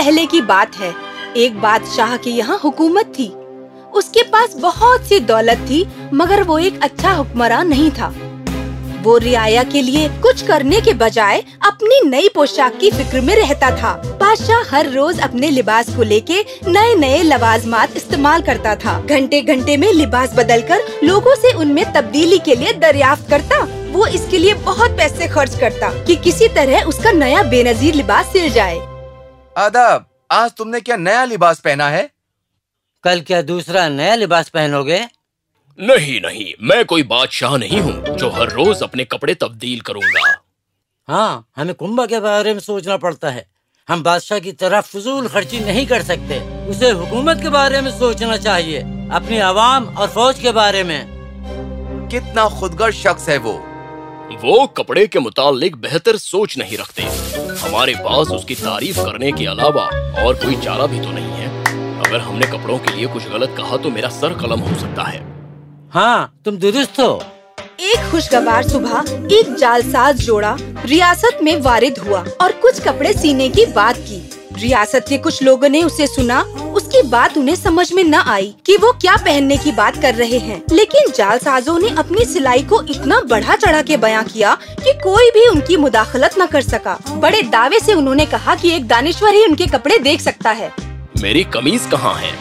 पहले की बात है। एक बादशाह के यहाँ हुकूमत थी। उसके पास बहुत सी दौलत थी, मगर वो एक अच्छा हुक्मरान नहीं था। वो रियाया के लिए कुछ करने के बजाय अपनी नई पोशाक की फ़िक्र में रहता था। बादशाह हर रोज अपने लिबास को लेके नए नए लवाजमात इस्तेमाल करता था। घंटे घंटे में लिबास बदलकर लोगों से उनमें तब्दीली के लिए दरियाफ्त करता। वो इसके लिए बहुत पैसे खर्च करता कि किसी तरह उसका नया बेनजीर लिबास सिल जाए। आदाब आज तुमने क्या नया लिबास पहना है? कल क्या दूसरा नया लिबास पहनोगे? नहीं नहीं मैं कोई बादशाह नहीं हूँ जो हर रोज अपने कपड़े तब्दील करूँगा। हाँ हमें कुंभा के बारे में सोचना पड़ता है। हम बादशाह की तरह फजूल खर्ची नहीं कर सकते। उसे हुकूमत के बारे में सोचना चाहिए अपनी आवाम और फौज के बारे में। कितना खुदगर्ज शख्स है वो। वो कपड़े के मुतालिक बेहतर सोच नहीं रखते। हमारे पास उसकी तारीफ़ करने के अलावा और कोई चारा भी तो नहीं है। अगर हमने कपड़ों के लिए कुछ गलत कहा तो मेरा सर कलम हो सकता है। हाँ तुम दुरुस्त हो। एक खुशगवार सुबह एक जालसाज जोड़ा रियासत में वारिद हुआ और कुछ कपड़े सीने की बात की। रियासत के कुछ लोगों ने उसे सुना। उसकी बात उन्हें समझ में न आई कि वो क्या पहनने की बात कर रहे हैं। लेकिन जालसाजों ने अपनी सिलाई को इतना बढ़ा चढ़ा के बयां किया कि कोई भी उनकी मुदाखलत न कर सका। बड़े दावे से उन्होंने कहा कि एक दानिश्वर ही उनके कपड़े देख सकता है। मेरी कमीज कहाँ है?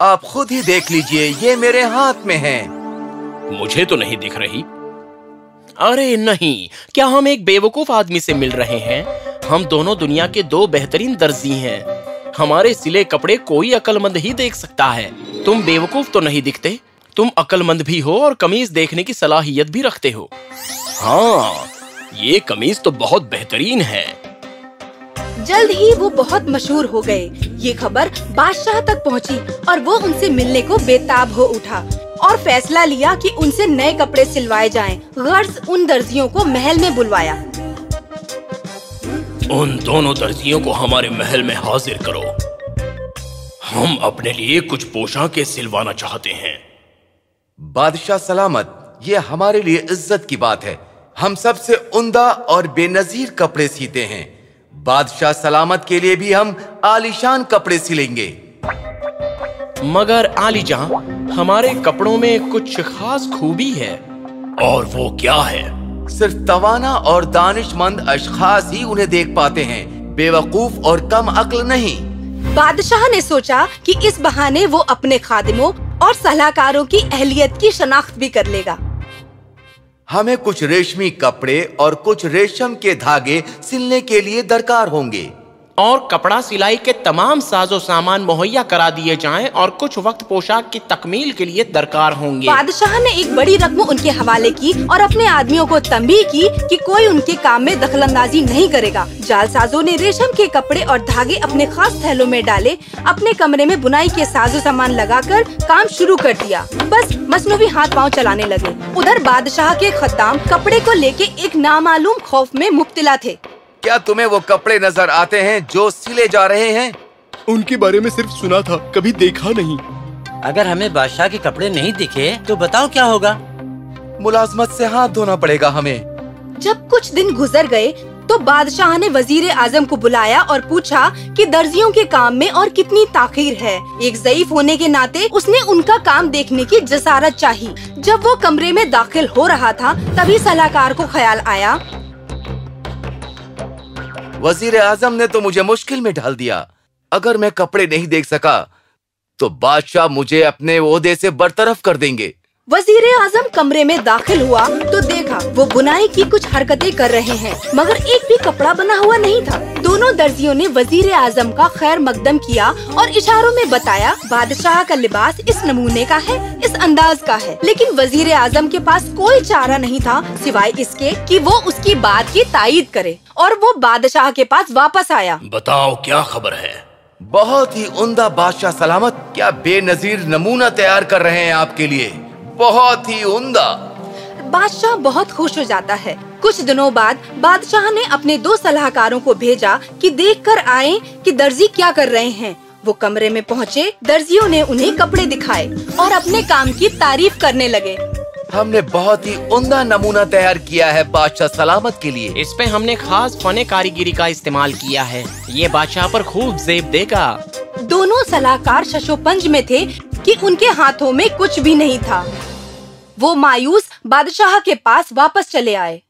आप खुद ही देख लीजिए ये मेरे हाथ में है। मुझे तो नहीं दिख रही। अरे नहीं क्या हम एक बेवकूफ़ आदमी से मिल रहे हैं? हम दोनों दुनिया के दो बेहतरीन दर्जी हैं। हमारे सिले कपड़े कोई अकलमंद ही देख सकता है। तुम बेवकूफ़ तो नहीं दिखते? तुम अकलमंद भी हो और कमीज देखने की सलाहियत भी रखते हो। हाँ ये कमीज तो बहुत बेहतरीन है। जल्द ही वो बहुत मशहूर हो गए। ये खबर बादशाह तक पहुँची और वो उनसे मिलने को बेताब हो उठा और फैसला लिया कि उनसे नए कपड़े सिलवाए जाएँ। गर्ज उन दर्जियों को महल में बुलवाया। उन दोनों दर्जियों को हमारे महल में हाजिर करो। हम अपने लिए कुछ पोशाकें सिलवाना चाहते हैं। बादशाह सलामत ये हमारे लिए इज़्ज़त की बात है। हम सबसे उमदा और बेनजीर कपड़े सीते हैं। बादशाह सलामत के लिए भी हम आलिशान कपड़े सिलेंगे। मगर आली जहाँ हमारे कपड़ों में कुछ खास खूबी है। और वो क्या है? सिर्फ़ तवाना और दानिशमंद अशखास ही उन्हें देख पाते हैं। बेवकूफ़ और कम अक्ल नहीं। बादशाह ने सोचा कि इस बहाने वो अपने खादिमों और सलाहकारों की अहलियत की शनाख्त भी कर लेगा। हमें कुछ रेशमी कपड़े और कुछ रेशम के धागे सिलने के लिए दरकार होंगे। और कपड़ा सिलाई के तमाम साजो सामान मुहैया करा दिए जाएँ और कुछ वक्त पोशाक की तकमील के लिए दरकार होंगे। बादशाह ने एक बड़ी रकम उनके हवाले की और अपने आदमियों को तंबी की कि कोई उनके काम में दखलंदाजी नहीं करेगा। जालसाजों ने रेशम के कपड़े और धागे अपने खास थैलों में डाले, अपने कमरे में बुनाई के साजो सामान लगाकर काम शुरू कर दिया। बस मसनूबी हाथ पाँव चलाने लगे। उधर बादशाह के खत्ताम कपड़े को लेके एक नामालूम खौफ में मुब्तला थे। क्या तुम्हें वो कपड़े नज़र आते हैं जो सिले जा रहे हैं? उनके बारे में सिर्फ़ सुना था कभी देखा नहीं। अगर हमें बादशाह के कपड़े नहीं दिखे तो बताओ क्या होगा? मुलाजमत से हाथ धोना पड़ेगा हमें। जब कुछ दिन गुजर गए तो बादशाह ने वज़ीर आज़म को बुलाया और पूछा कि दर्जियों के काम में और कितनी ताखीर है। एक जयीफ होने के नाते उसने उनका काम देखने की जसारत चाहिए जब वो कमरे में दाखिल हो रहा था तभी सलाहकार को ख्याल आया। वज़ीर आज़म ने तो मुझे मुश्किल में डाल दिया। अगर मैं कपड़े नहीं देख सका तो बादशाह मुझे अपने ओहदे से बरतरफ कर देंगे। वज़ीर आज़म कमरे में दाखिल हुआ तो देखा वो बुनाई की कुछ हरकतें कर रहे हैं, मगर एक भी कपड़ा बना हुआ नहीं था। दोनों दर्जियों ने वज़ीर आज़म का खैर मकदम किया और इशारों में बताया, बादशाह का लिबास इस नमूने का है, इस अंदाज का है। लेकिन वज़ीर आज़म के पास कोई चारा नहीं था, सिवाय इसके कि वो उसकी बात की तायद करे। और वो बादशाह के पास वापस आया। बताओ, क्या खबर है? बहुत ही उमदा बादशाह सलामत, क्या बेनजीर नमूना तैयार कर रहे हैं आपके लिए? बहुत ही उम्दा। बादशाह बहुत खुश हो जाता है। कुछ दिनों बाद बादशाह ने अपने दो सलाहकारों को भेजा कि देखकर आए कि दर्जी क्या कर रहे हैं। वो कमरे में पहुँचे दर्जियों ने उन्हें कपड़े दिखाए और अपने काम की तारीफ़ करने लगे। हमने बहुत ही उम्दा नमूना तैयार किया है बादशाह सलामत के लिए। इस पे हमने खास फने कारीगिरी का इस्तेमाल किया है। ये बादशाह पर खूब जेब देगा। दोनों सलाहकार शशोपंज में थे कि उनके हाथों में कुछ भी नहीं था। वो मायूस बादशाह के पास वापस चले आए।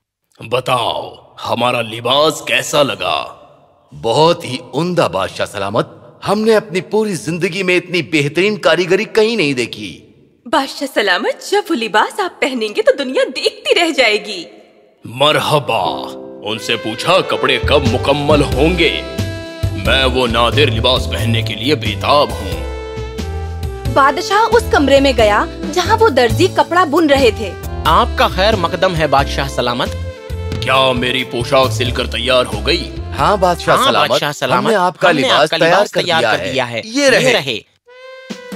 बताओ हमारा लिबास कैसा लगा? बहुत ही उमदा बादशाह सलामत हमने अपनी पूरी ज़िंदगी में इतनी बेहतरीन कारीगरी कहीं नहीं देखी। बादशाह सलामत जब वो लिबास आप पहनेंगे तो दुनिया देखती रह जाएगी। मरहबा उनसे पूछा कपड़े कब मुकम्मल होंगे। मैं वो नादिर लिबास पहनने के लिए बेताब हूँ। बादशाह उस कमरे में गया जहाँ वो दर्जी कपड़ा बुन रहे थे। आपका खैर मकदम है बादशाह सलामत। क्या मेरी पोशाक सिलकर तैयार हो गई? हाँ बादशाह हाँ, सलामत। बादशाह सलामत। हमने आपका हमने लिबास तैयार कर दिया, कर दिया है। ये रहे, ये रहे।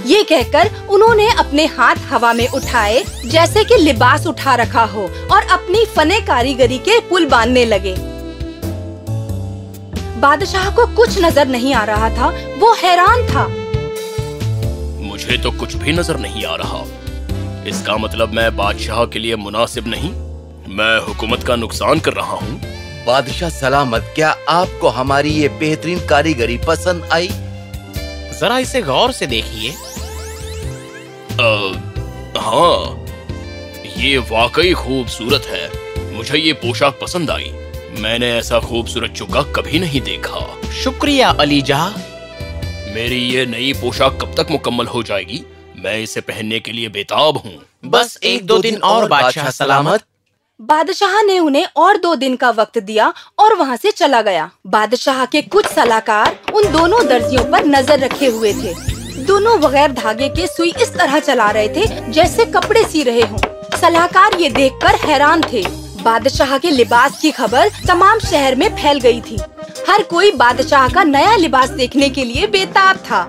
ये कहकर उन्होंने अपने हाथ हवा में उठाए जैसे कि लिबास उठा रखा हो और अपनी फने कारीगरी के पुल बांधने लगे। बादशाह को कुछ नज़र नहीं आ रहा था वो हैरान था। मुझे तो कुछ भी नज़र नहीं आ रहा। इसका मतलब मैं बादशाह के लिए मुनासिब नहीं। मैं हुकूमत का नुकसान कर रहा हूँ। बादशाह सलामत क्या आपको हमारी ये बेहतरीन कारीगरी पसंद आई? जरा इसे गौर से देखिए। हाँ ये वाकई खूबसूरत है। मुझे ये पोशाक पसंद आई। मैंने ऐसा खूबसूरत चुका कभी नहीं देखा। शुक्रिया अलीजा मेरी ये नई पोशाक कब तक मुकम्मल हो जाएगी? मैं इसे पहनने के लिए बेताब हूँ। बस एक दो दिन और बादशाह सलामत। बादशाह ने उन्हें और दो दिन का वक्त दिया और वहाँ से चला गया। बादशाह के कुछ सलाहकार उन दोनों दर्जियों पर नज़र रखे हुए थे। दोनों बगैर धागे के सुई इस तरह चला रहे थे जैसे कपड़े सी रहे हों। सलाहकार ये देखकर हैरान थे। बादशाह के लिबास की खबर तमाम शहर में फैल गई थी। हर कोई बादशाह का नया लिबास देखने के लिए बेताब था।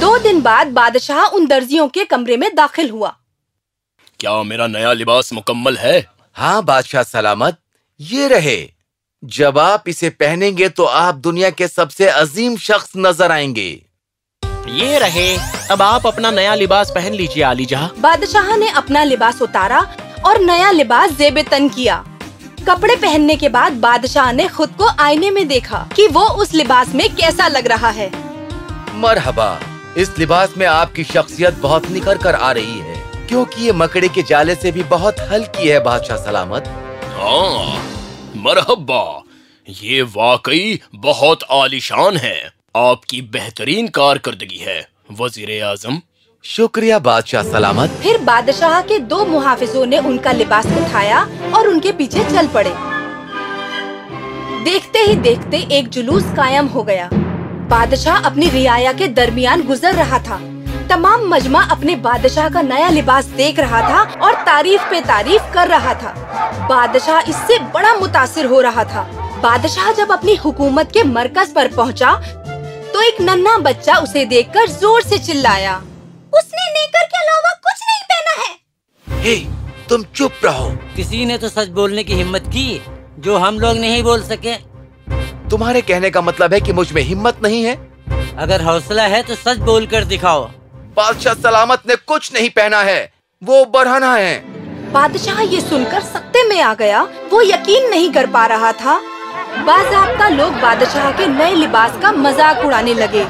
दो दिन बाद बादशाह उन दर्जियों के कमरे में दाखिल हुआ। क्या मेरा नया लिबास मुकम्मल है? हाँ बादशाह सलामत ये रहे। जब आप इसे पहनेंगे तो आप दुनिया के सबसे अजीम शख्स नज़र आएँगे। ये रहे अब आप अपना नया लिबास पहन लीजिए आलीजा बादशाह ने अपना लिबास उतारा और नया लिबास जेबे तन किया। कपड़े पहनने के बाद बादशाह ने खुद को आईने में देखा कि वो उस लिबास में कैसा लग रहा है। मरहबा इस लिबास में आपकी शख्सियत बहुत निखर कर आ रही है क्योंकि ये मकड़े के जाले से भी बहुत हल्की है बादशाह सलामत। हाँ मरहबा ये वाकई बहुत आलिशान है। आपकी बेहतरीन कारकर्दगी है वज़ीर आज़म शुक्रिया बादशाह सलामत। फिर बादशाह के दो मुहाफिजों ने उनका लिबास उठाया और उनके पीछे चल पड़े। देखते ही देखते एक जुलूस कायम हो गया। बादशाह अपनी रियाया के दरमियान गुजर रहा था। तमाम मजमा अपने बादशाह का नया लिबास देख रहा था और तारीफ़ पे तारीफ़ कर रहा था। बादशाह इससे बड़ा मुतासिर हो रहा था। बादशाह जब अपनी हुकूमत के मरकज पर पहुँचा, तो एक नन्हा बच्चा उसे देखकर ज़ोर से चिल्लाया। उसने नेकर के अलावा कुछ नहीं पहना है। हे तुम चुप रहो। किसी ने तो सच बोलने की हिम्मत की जो हम लोग नहीं बोल सके। तुम्हारे कहने का मतलब है कि मुझमें हिम्मत नहीं है? अगर हौसला है तो सच बोल कर दिखाओ। बादशाह सलामत ने कुछ नहीं पहना है। वो बरहना है। बादशाह ये सुनकर सत्ते में आ गया। वो यकीन नहीं कर पा रहा था। बाजाबता लोग बादशाह के नए लिबास का मज़ाक उड़ाने लगे।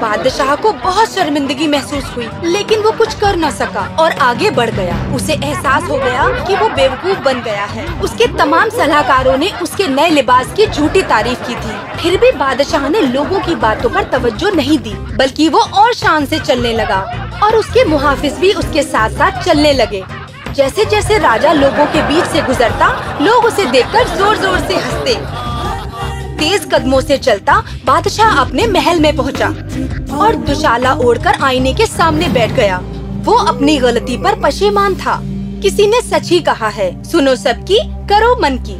बादशाह को बहुत शर्मिंदगी महसूस हुई, लेकिन वो कुछ कर न सका और आगे बढ़ गया। उसे एहसास हो गया कि वो बेवकूफ़ बन गया है। उसके तमाम सलाहकारों ने उसके नए लिबास की झूठी तारीफ़ की थी। फिर भी बादशाह ने लोगों की बातों पर तवज्जो नहीं दी, बल्कि वो और शान से चलने लगा और उसके मुहाफिज भी उसके साथ साथ चलने लगे। जैसे जैसे राजा लोगों के बीच से गुजरता, लोग उसे देखकर ज़ोर ज़ोर से हँसते। तेज कदमों से चलता बादशाह अपने महल में पहुँचा और दुशाला ओढ़कर आईने के सामने बैठ गया। वो अपनी गलती पर पशेमान था। किसी ने सच ही कहा है, सुनो सबकी, करो मन की।